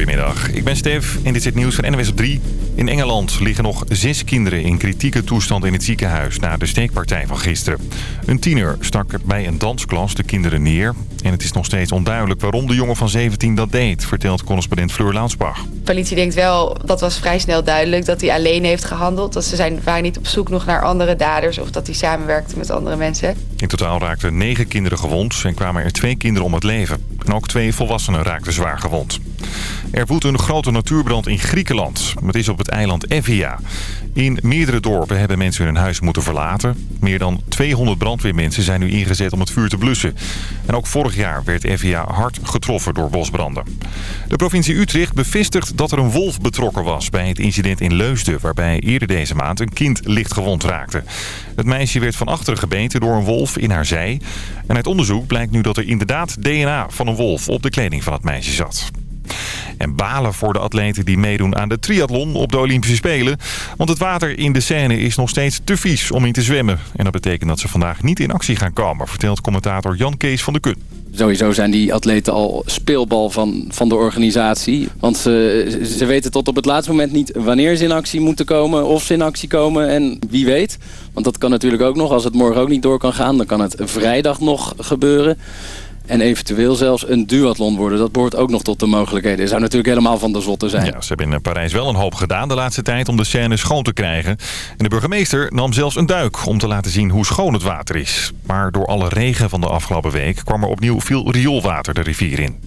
Goedemiddag, ik ben Stef en dit is het nieuws van NWS op 3. In Engeland liggen nog zes kinderen in kritieke toestand in het ziekenhuis... na de steekpartij van gisteren. Een tiener stak bij een dansklas de kinderen neer. En het is nog steeds onduidelijk waarom de jongen van 17 dat deed... vertelt correspondent Fleur Launsbach. De politie denkt wel, dat was vrij snel duidelijk... dat hij alleen heeft gehandeld. Dat ze zijn, waren niet op zoek nog naar andere daders... of dat hij samenwerkte met andere mensen. In totaal raakten negen kinderen gewond... en kwamen er twee kinderen om het leven. En ook twee volwassenen raakten zwaar gewond. Er woedt een grote natuurbrand in Griekenland. Het is op het eiland Evia. In meerdere dorpen hebben mensen hun huis moeten verlaten. Meer dan 200 brandweermensen zijn nu ingezet om het vuur te blussen. En ook vorig jaar werd Evia hard getroffen door bosbranden. De provincie Utrecht bevestigt dat er een wolf betrokken was bij het incident in Leusden... waarbij eerder deze maand een kind licht gewond raakte. Het meisje werd van achteren gebeten door een wolf in haar zij. En uit onderzoek blijkt nu dat er inderdaad DNA van een wolf op de kleding van het meisje zat. En balen voor de atleten die meedoen aan de triathlon op de Olympische Spelen. Want het water in de Seine is nog steeds te vies om in te zwemmen. En dat betekent dat ze vandaag niet in actie gaan komen, vertelt commentator Jan Kees van de Kun. Sowieso zijn die atleten al speelbal van, van de organisatie. Want ze, ze weten tot op het laatste moment niet wanneer ze in actie moeten komen... of ze in actie komen en wie weet. Want dat kan natuurlijk ook nog. Als het morgen ook niet door kan gaan, dan kan het vrijdag nog gebeuren. En eventueel zelfs een duathlon worden. Dat behoort ook nog tot de mogelijkheden. Dat zou natuurlijk helemaal van de zotte zijn. Ja, ze hebben in Parijs wel een hoop gedaan de laatste tijd om de Seine schoon te krijgen. En de burgemeester nam zelfs een duik om te laten zien hoe schoon het water is. Maar door alle regen van de afgelopen week kwam er opnieuw veel rioolwater de rivier in.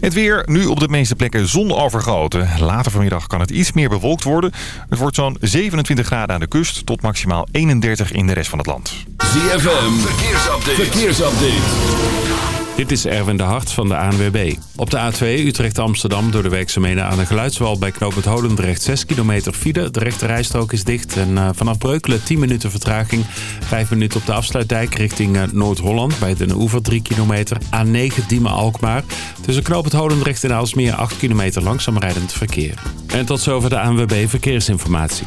Het weer, nu op de meeste plekken zon overgoten. Later vanmiddag kan het iets meer bewolkt worden. Het wordt zo'n 27 graden aan de kust tot maximaal 31 in de rest van het land. ZFM, verkeersupdate. verkeersupdate. Dit is Erwin de Hart van de ANWB. Op de A2 Utrecht-Amsterdam door de werkzaamheden aan de geluidswal bij knooppunt Holendrecht 6 kilometer file. De rechte rijstrook is dicht en uh, vanaf Breukelen 10 minuten vertraging. 5 minuten op de afsluitdijk richting uh, Noord-Holland bij Den Oever 3 kilometer. A9 Diemen-Alkmaar. Tussen knooppunt Holendrecht en Aalsmeer 8 kilometer langzaam rijdend verkeer. En tot zover de ANWB Verkeersinformatie.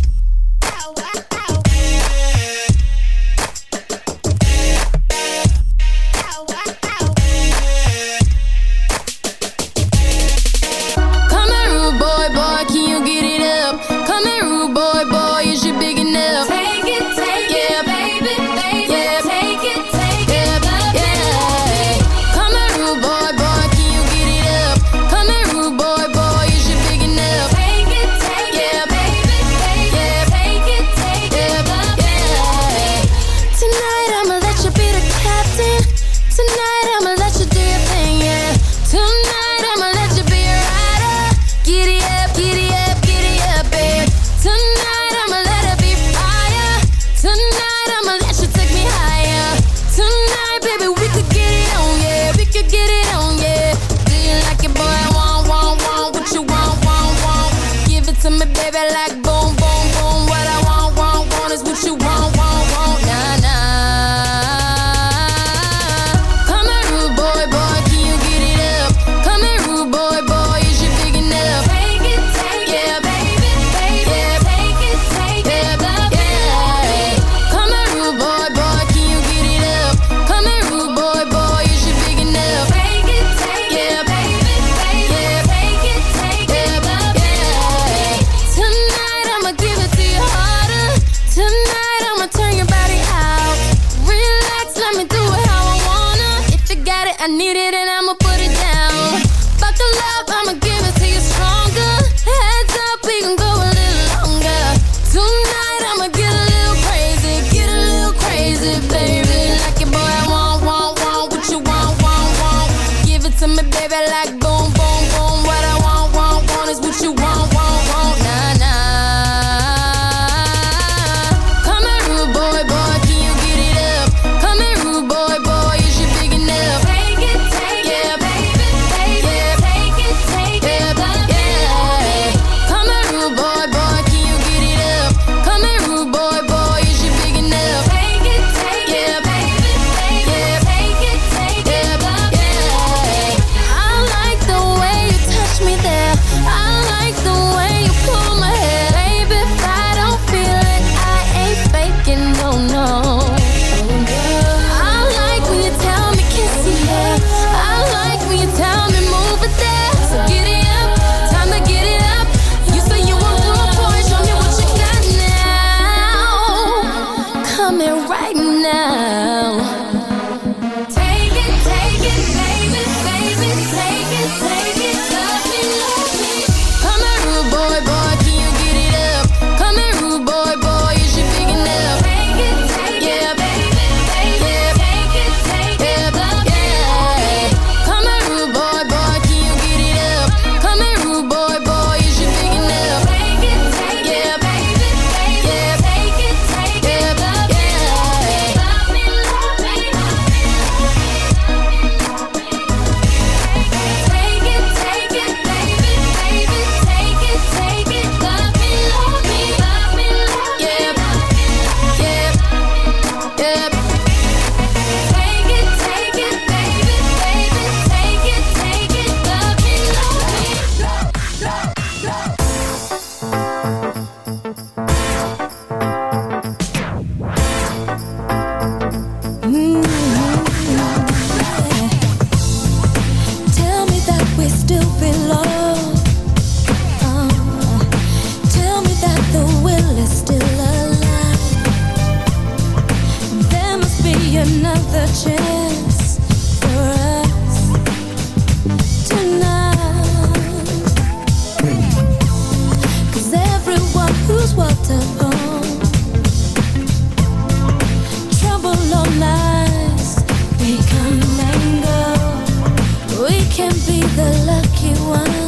one.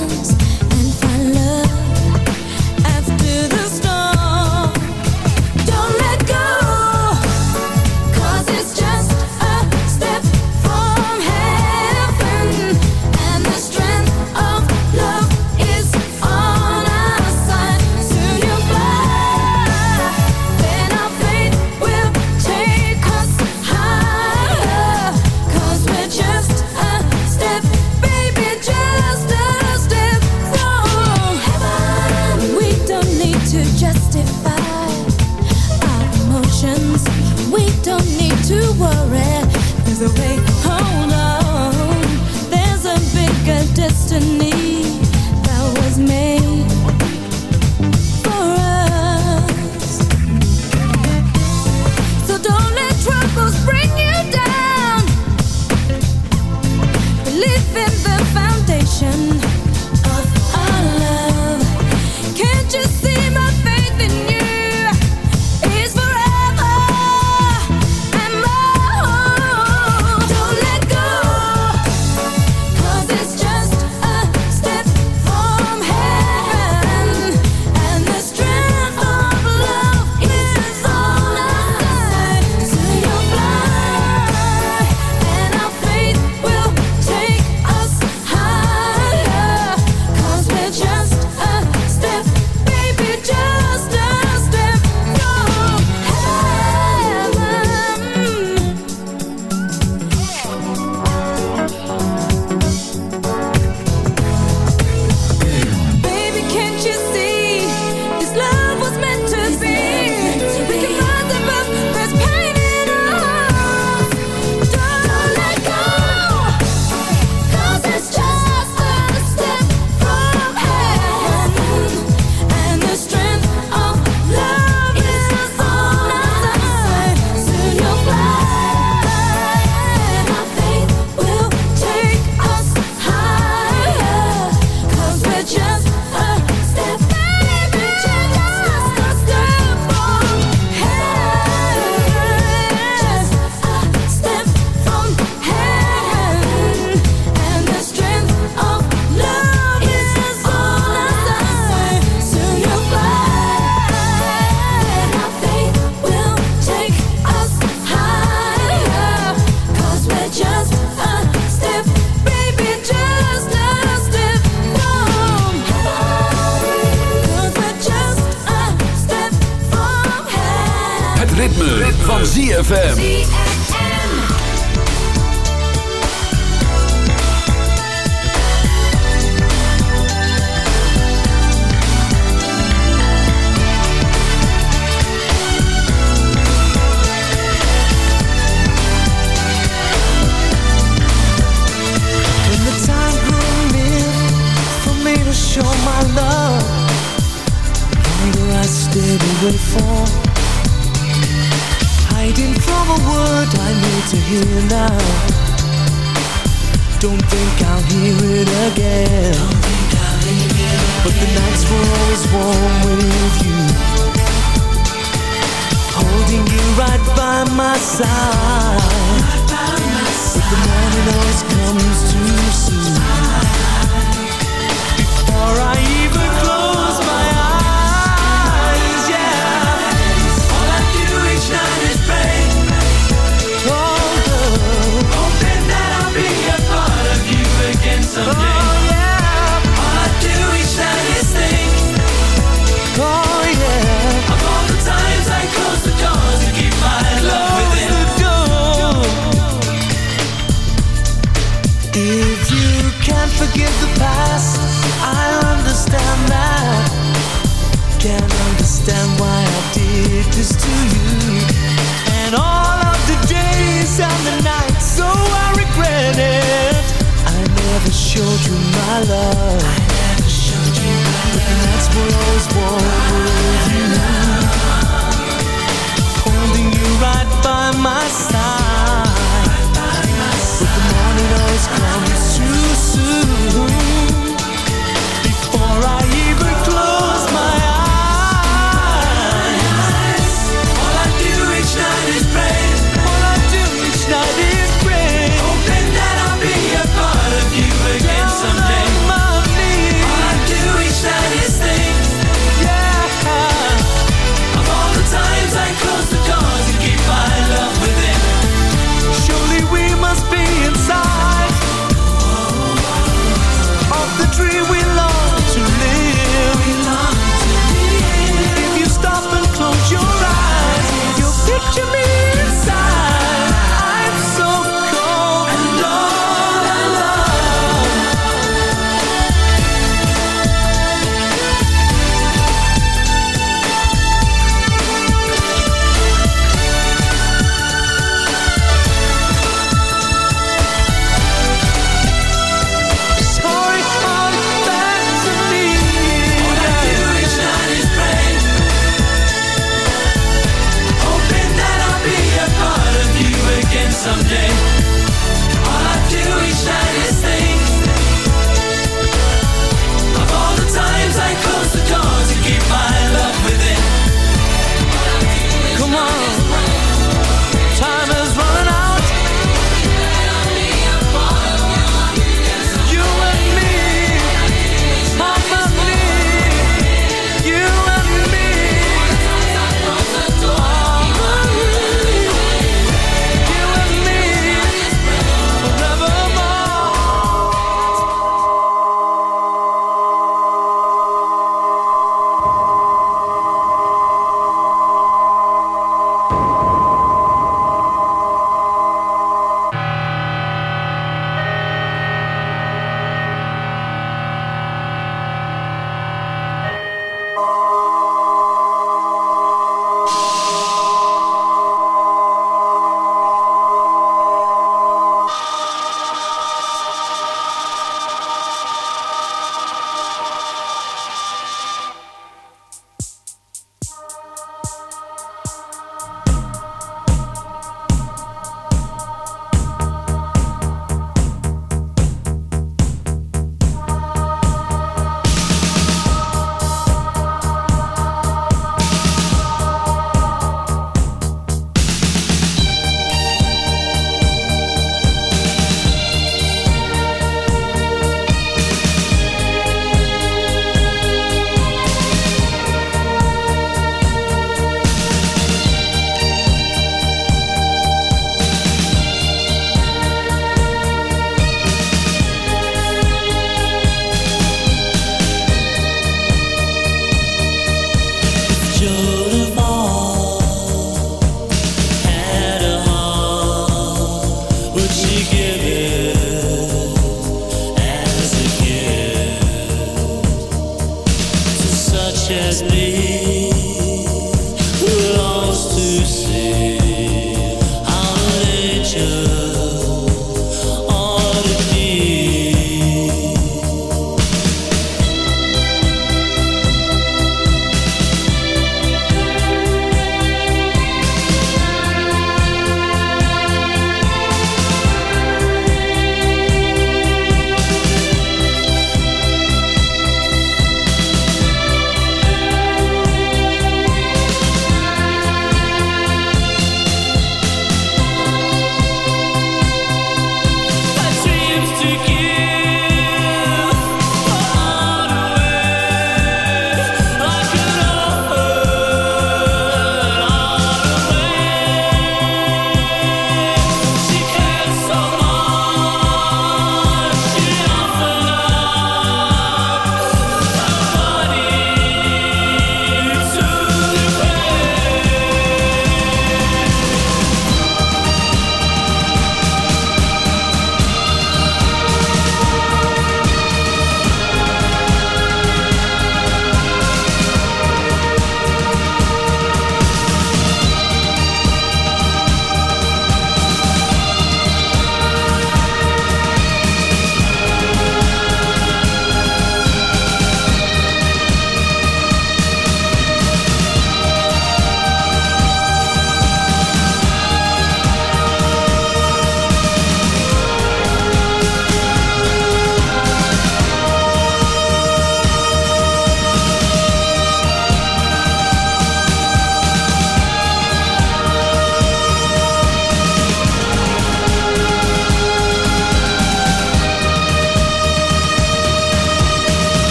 Side. But the morning always comes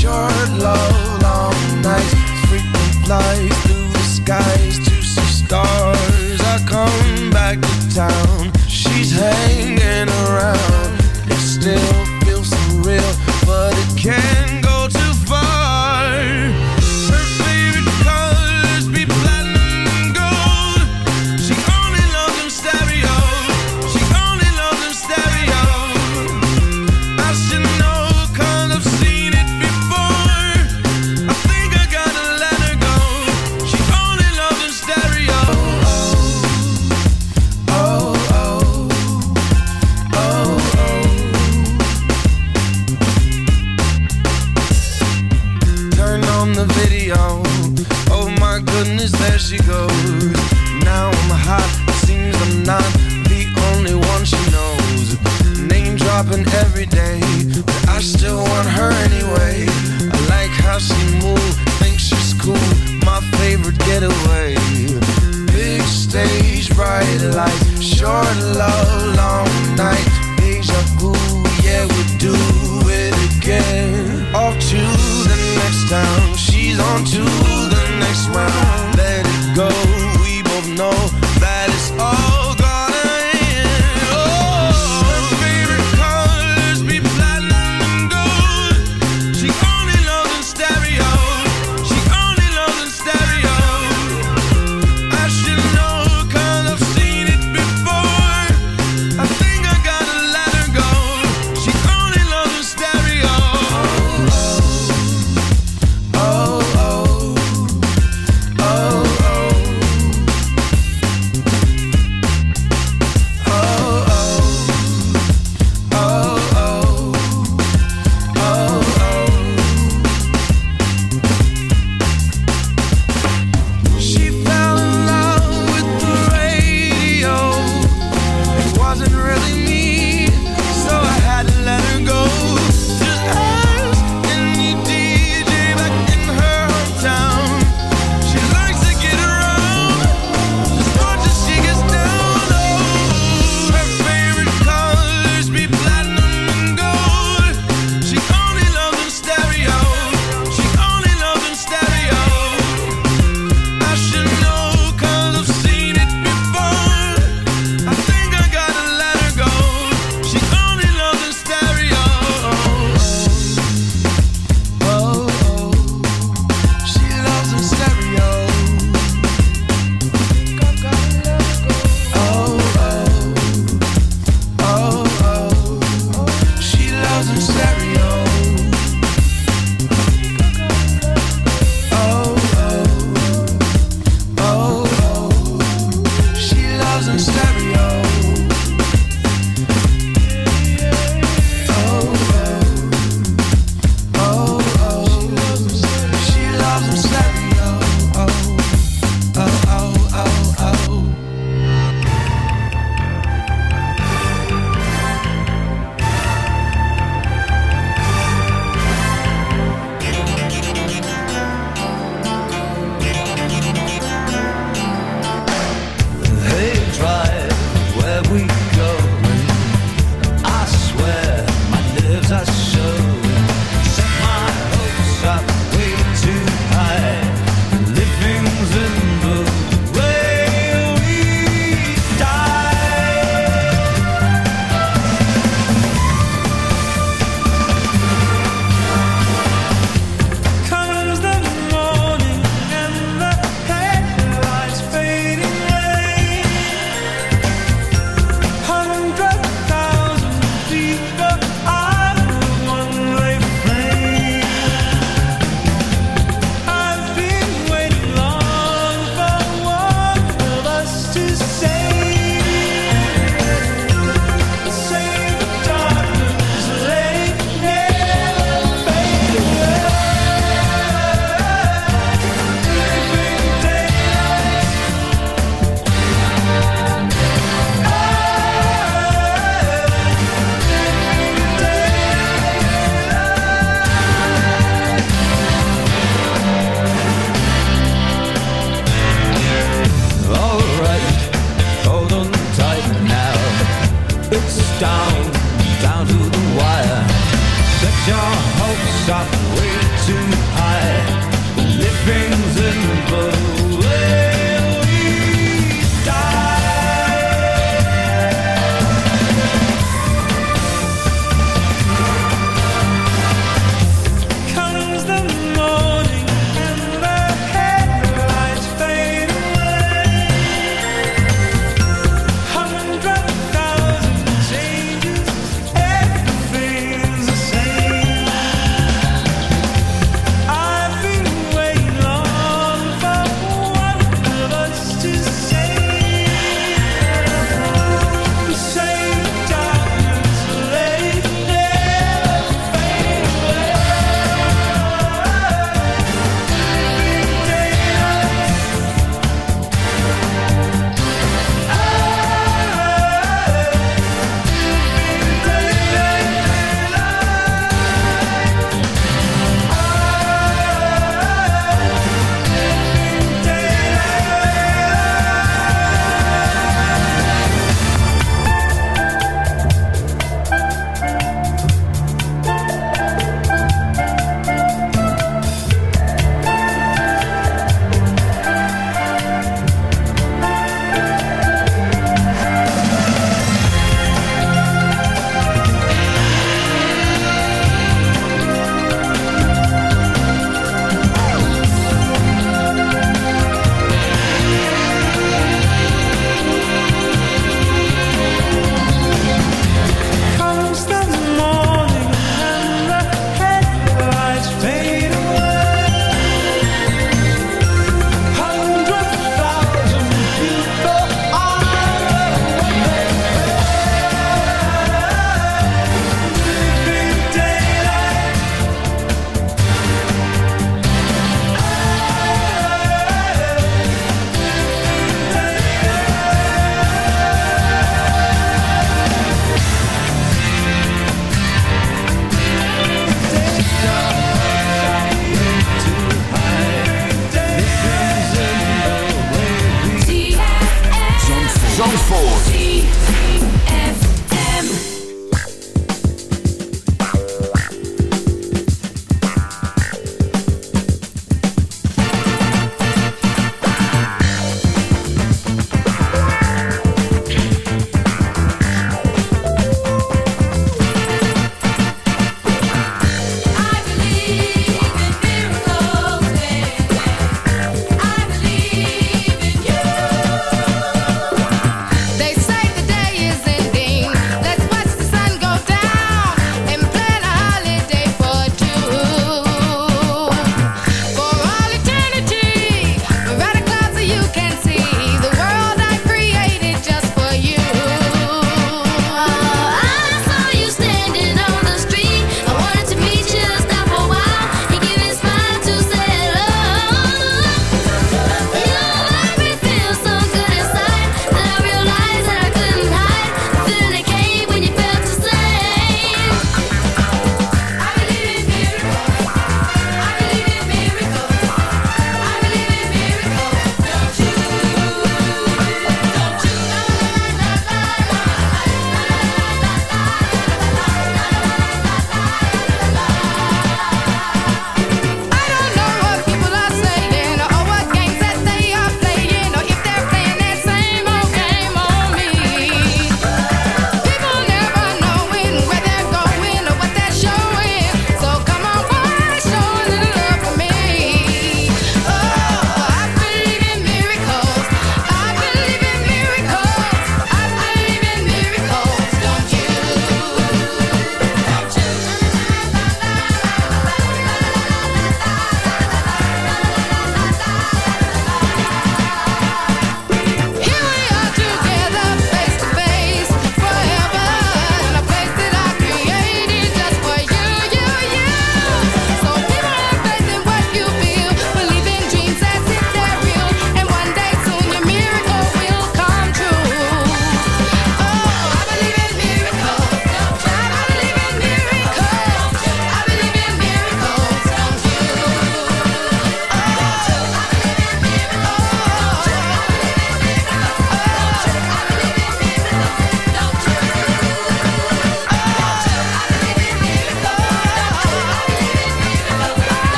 short, love, long nights, frequent flights through the skies to see stars. I come back to town. She's head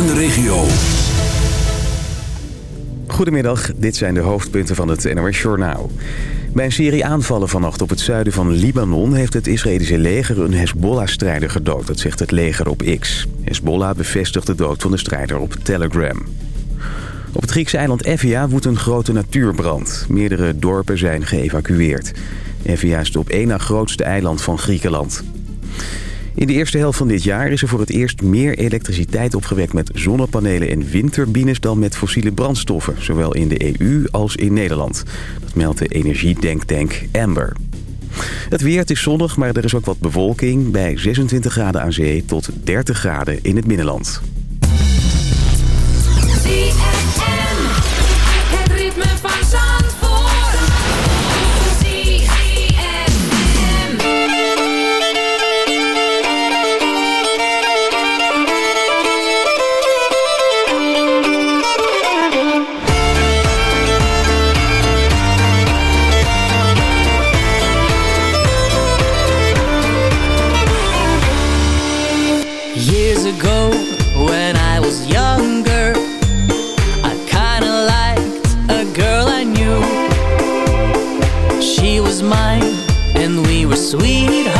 en de regio. Goedemiddag, dit zijn de hoofdpunten van het NOS Journaal. Bij een serie aanvallen vannacht op het zuiden van Libanon... heeft het Israëlische leger een Hezbollah-strijder gedood. Dat zegt het leger op X. Hezbollah bevestigt de dood van de strijder op Telegram. Op het Griekse eiland Evia woedt een grote natuurbrand. Meerdere dorpen zijn geëvacueerd. Evia is het op één na grootste eiland van Griekenland. In de eerste helft van dit jaar is er voor het eerst meer elektriciteit opgewekt met zonnepanelen en windturbines dan met fossiele brandstoffen, zowel in de EU als in Nederland. Dat meldt de energiedenktank Amber. Het weer, is zonnig, maar er is ook wat bewolking bij 26 graden aan zee tot 30 graden in het binnenland. Mine, and we were sweethearts.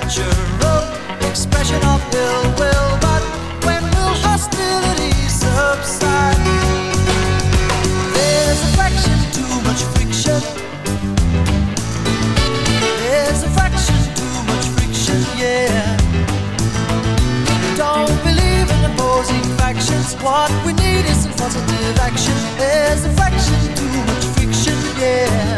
natural expression of ill will. But when will hostility subside? There's affection, too much friction. There's affection, too much friction, yeah. Don't believe in opposing factions. What we need is some positive action. There's affection, too much friction, yeah.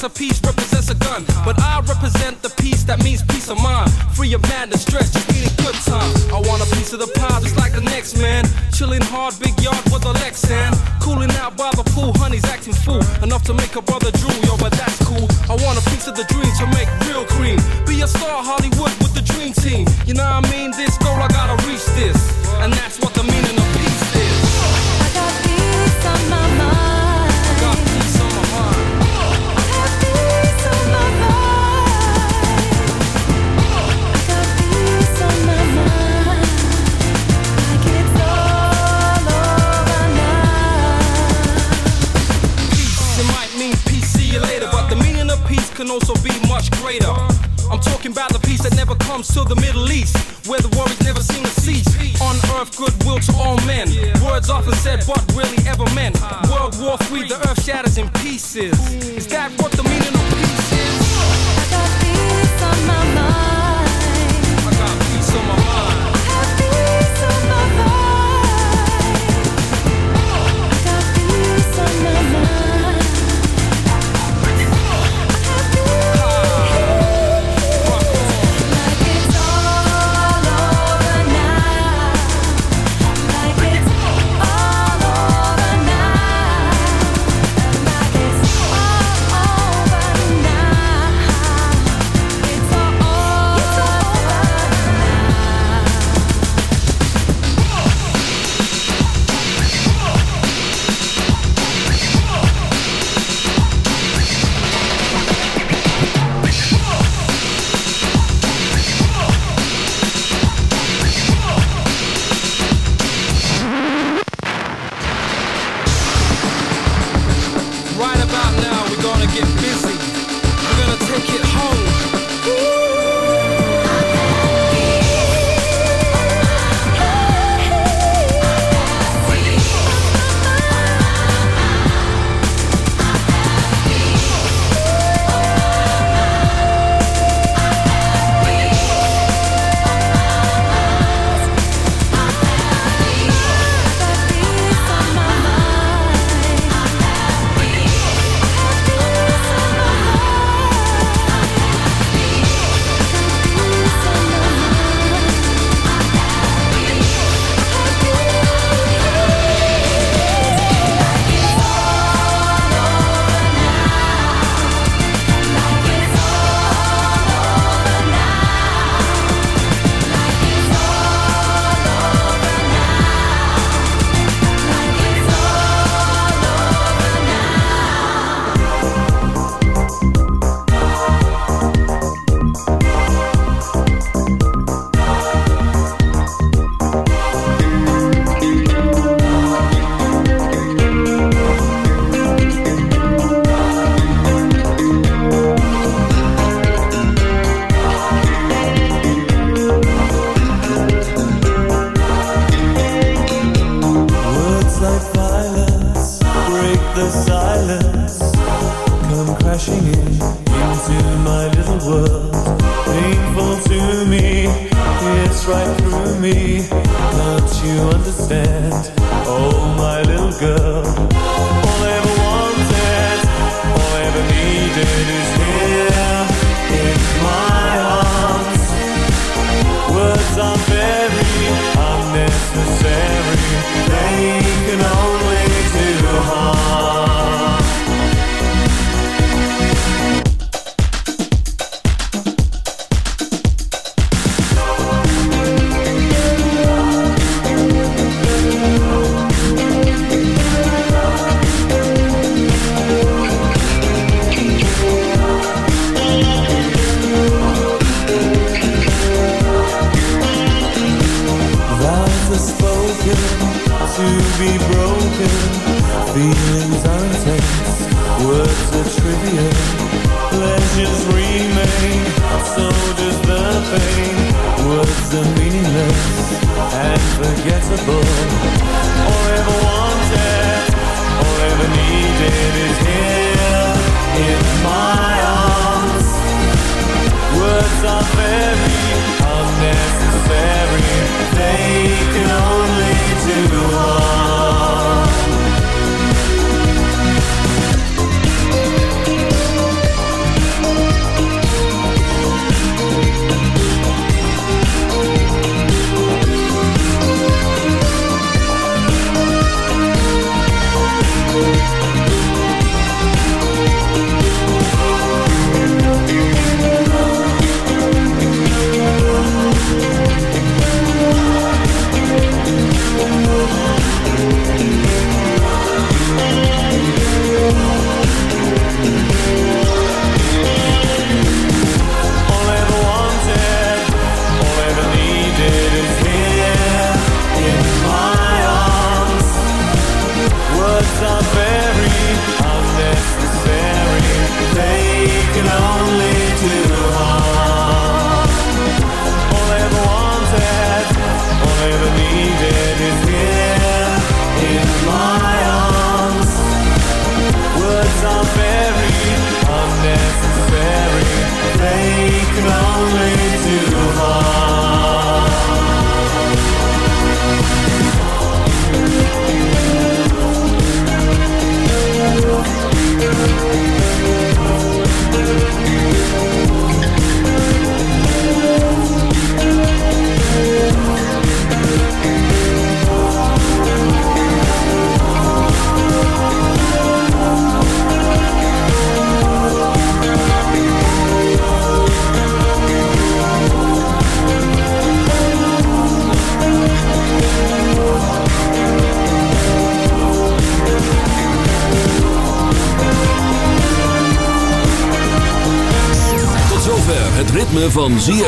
masterpiece